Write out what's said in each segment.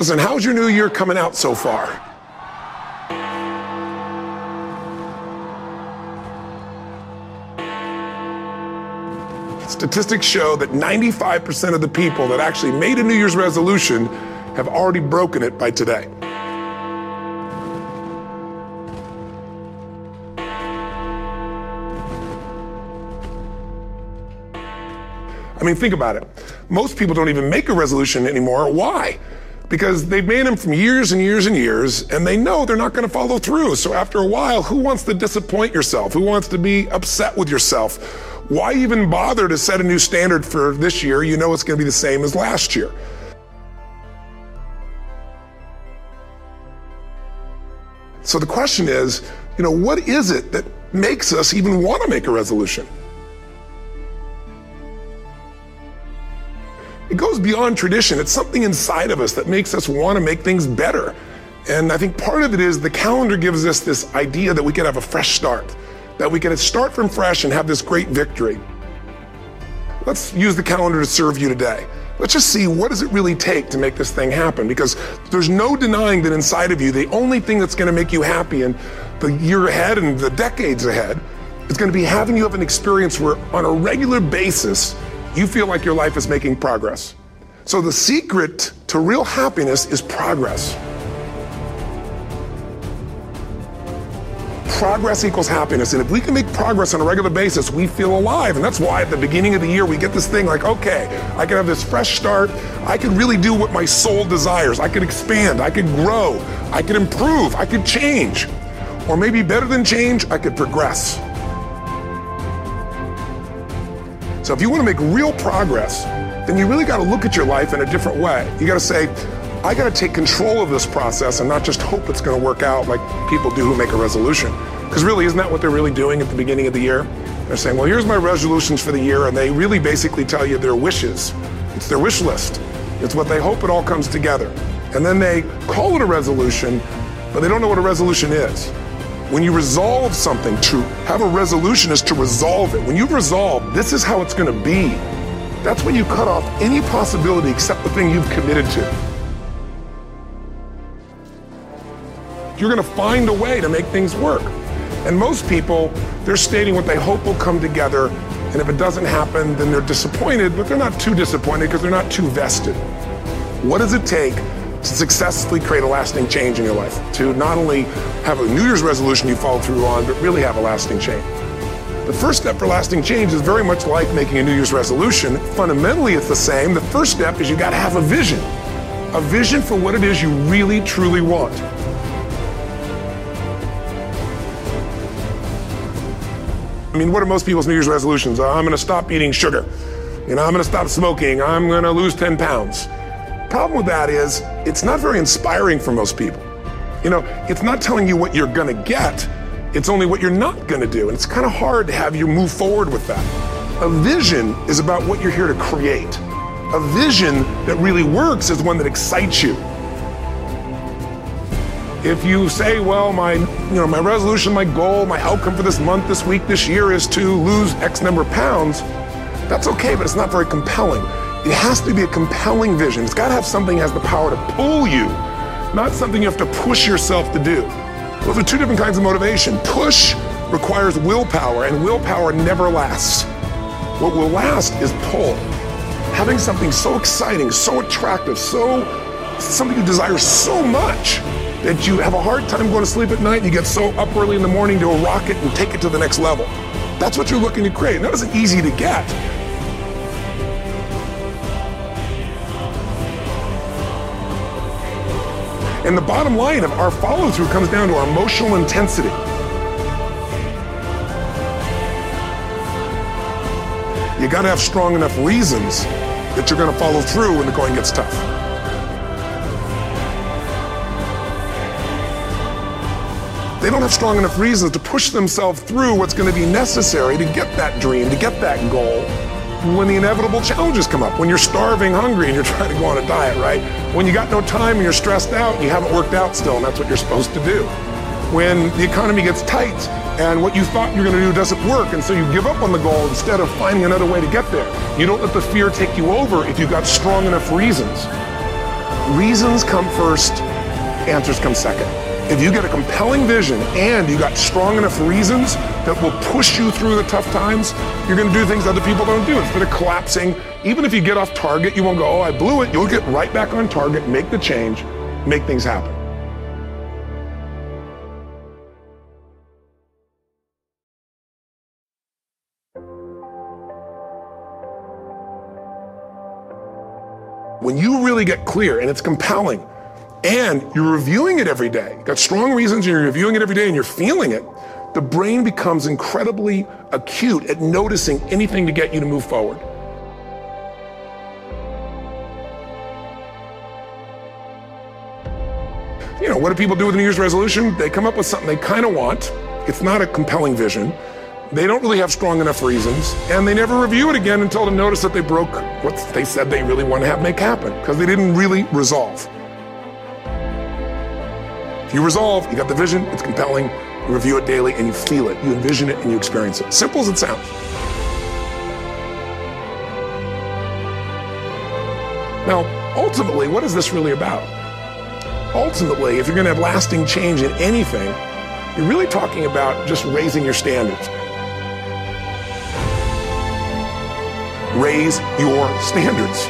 Listen, how's your new year coming out so far? Statistics show that 95% of the people that actually made a New Year's resolution have already broken it by today. I mean, think about it. Most people don't even make a resolution anymore. Why? Because they've made them from years and years and years, and they know they're not going to follow through. So after a while, who wants to disappoint yourself? Who wants to be upset with yourself? Why even bother to set a new standard for this year? You know it's going to be the same as last year. So the question is, you know, what is it that makes us even want to make a resolution? It goes beyond tradition. It's something inside of us that makes us want to make things better. And I think part of it is the calendar gives us this idea that we can have a fresh start, that we can start from fresh and have this great victory. Let's use the calendar to serve you today. Let's just see what does it really take to make this thing happen because there's no denying that inside of you the only thing that's going to make you happy in the year ahead and the decades ahead is going to be having you have an experience where on a regular basis you feel like your life is making progress. So the secret to real happiness is progress. Progress equals happiness. And if we can make progress on a regular basis, we feel alive. And that's why at the beginning of the year, we get this thing like, okay, I can have this fresh start. I can really do what my soul desires. I can expand. I can grow. I can improve. I can change. Or maybe better than change, I could progress. So if you want to make real progress, then you really got to look at your life in a different way. You got to say, I got to take control of this process and not just hope it's going to work out like people do who make a resolution. Because really, isn't that what they're really doing at the beginning of the year? They're saying, well, here's my resolutions for the year, and they really basically tell you their wishes. It's their wish list. It's what they hope it all comes together. And then they call it a resolution, but they don't know what a resolution is. When you resolve something, to have a resolution is to resolve it. When you resolve, this is how it's going to be. That's when you cut off any possibility except the thing you've committed to. You're going to find a way to make things work. And most people, they're stating what they hope will come together. And if it doesn't happen, then they're disappointed, but they're not too disappointed because they're not too vested. What does it take to successfully create a lasting change in your life, to not only have a New Year's resolution you follow through on, but really have a lasting change. The first step for lasting change is very much like making a New Year's resolution. Fundamentally, it's the same. The first step is you got to have a vision, a vision for what it is you really, truly want. I mean, what are most people's New Year's resolutions? Uh, I'm going to stop eating sugar. You know, I'm going to stop smoking. I'm going to lose 10 pounds problem with that is it's not very inspiring for most people. You know, it's not telling you what you're going to get, it's only what you're not going to do. And it's kind of hard to have you move forward with that. A vision is about what you're here to create. A vision that really works is one that excites you. If you say, well, my, you know, my resolution, my goal, my outcome for this month, this week, this year is to lose X number of pounds, that's okay, but it's not very compelling. It has to be a compelling vision. It's got to have something that has the power to pull you, not something you have to push yourself to do. Those are two different kinds of motivation. Push requires willpower, and willpower never lasts. What will last is pull. Having something so exciting, so attractive, so something you desire so much that you have a hard time going to sleep at night and you get so up early in the morning to a rocket and take it to the next level. That's what you're looking to create. And that isn't easy to get. And the bottom line of our follow through comes down to our emotional intensity. You got to have strong enough reasons that you're going to follow through when the going gets tough. They don't have strong enough reasons to push themselves through what's going to be necessary to get that dream, to get that goal when the inevitable challenges come up, when you're starving, hungry, and you're trying to go on a diet, right? When you got no time and you're stressed out and you haven't worked out still, and that's what you're supposed to do. When the economy gets tight and what you thought you're going to do doesn't work, and so you give up on the goal instead of finding another way to get there. You don't let the fear take you over if you've got strong enough reasons. reasons come first, answers come second. If you get a compelling vision and you got strong enough reasons that will push you through the tough times, you're going to do things other people don't do. Instead of collapsing, even if you get off target, you won't go, oh, I blew it. You'll get right back on target, make the change, make things happen. When you really get clear and it's compelling, and you're reviewing it every day, got strong reasons, you're reviewing it every day and you're feeling it, the brain becomes incredibly acute at noticing anything to get you to move forward. You know, what do people do with a New Year's resolution? They come up with something they kind of want. It's not a compelling vision. They don't really have strong enough reasons, and they never review it again until they notice that they broke what they said they really want to have make happen because they didn't really resolve. You resolve, you got the vision, it's compelling, you review it daily, and you feel it, you envision it, and you experience it. Simple as it sounds. Now, ultimately, what is this really about? Ultimately, if you're going to have lasting change in anything, you're really talking about just raising your standards. Raise your standards.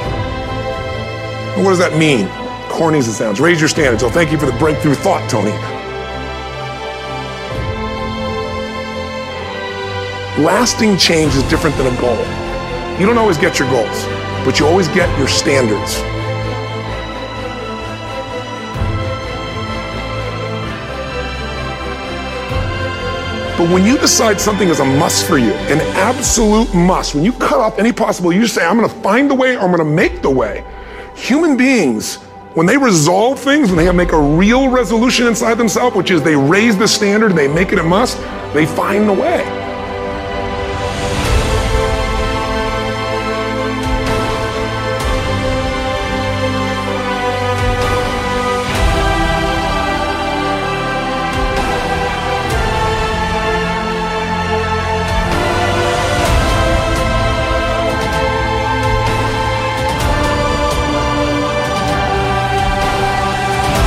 what does that mean? Corny as it sounds. Raise your standards. So thank you for the breakthrough thought, Tony. Lasting change is different than a goal. You don't always get your goals, but you always get your standards. But when you decide something is a must for you, an absolute must, when you cut off any possible, you say, I'm going to find the way or I'm going to make the way. Human beings when they resolve things, when they make a real resolution inside themselves, which is they raise the standard, they make it a must, they find the way.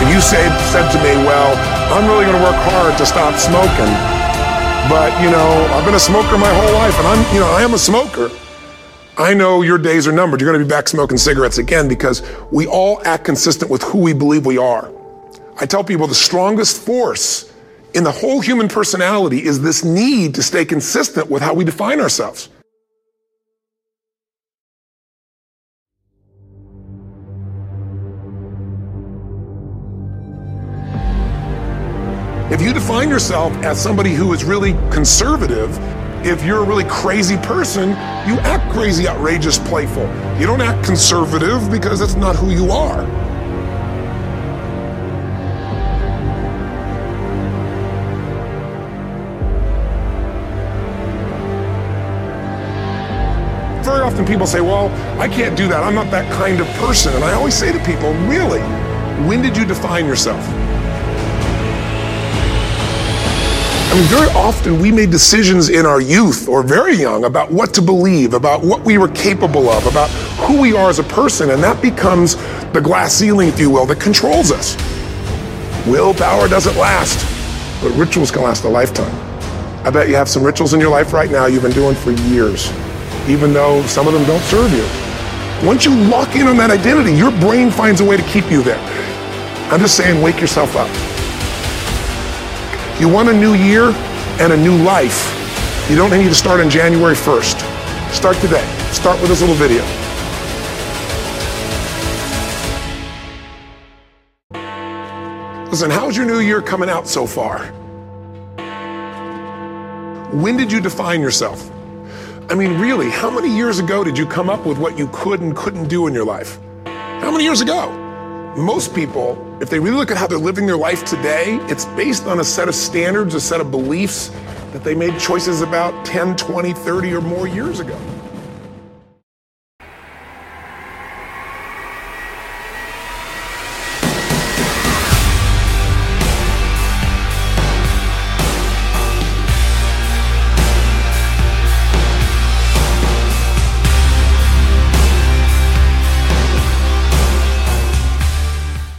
You say, said to me, well, I'm really going to work hard to stop smoking. But, you know, I've been a smoker my whole life, and I'm, you know, I am a smoker. I know your days are numbered. You're going to be back smoking cigarettes again because we all act consistent with who we believe we are. I tell people the strongest force in the whole human personality is this need to stay consistent with how we define ourselves. Yourself as somebody who is really conservative, if you're a really crazy person, you act crazy, outrageous, playful. You don't act conservative because that's not who you are. Very often people say, well, I can't do that. I'm not that kind of person. And I always say to people, really, when did you define yourself? I mean, very often we made decisions in our youth or very young about what to believe, about what we were capable of, about who we are as a person, and that becomes the glass ceiling, if you will, that controls us. Willpower doesn't last, but rituals can last a lifetime. I bet you have some rituals in your life right now you've been doing for years, even though some of them don't serve you. Once you lock in on that identity, your brain finds a way to keep you there. I'm just saying, wake yourself up. You want a new year and a new life. You don't need to start on January 1st. Start today. Start with this little video. Listen, how's your new year coming out so far? When did you define yourself? I mean, really, how many years ago did you come up with what you could and couldn't do in your life? How many years ago? Most people if they really look at how they're living their life today, it's based on a set of standards, a set of beliefs that they made choices about 10, 20, 30 or more years ago.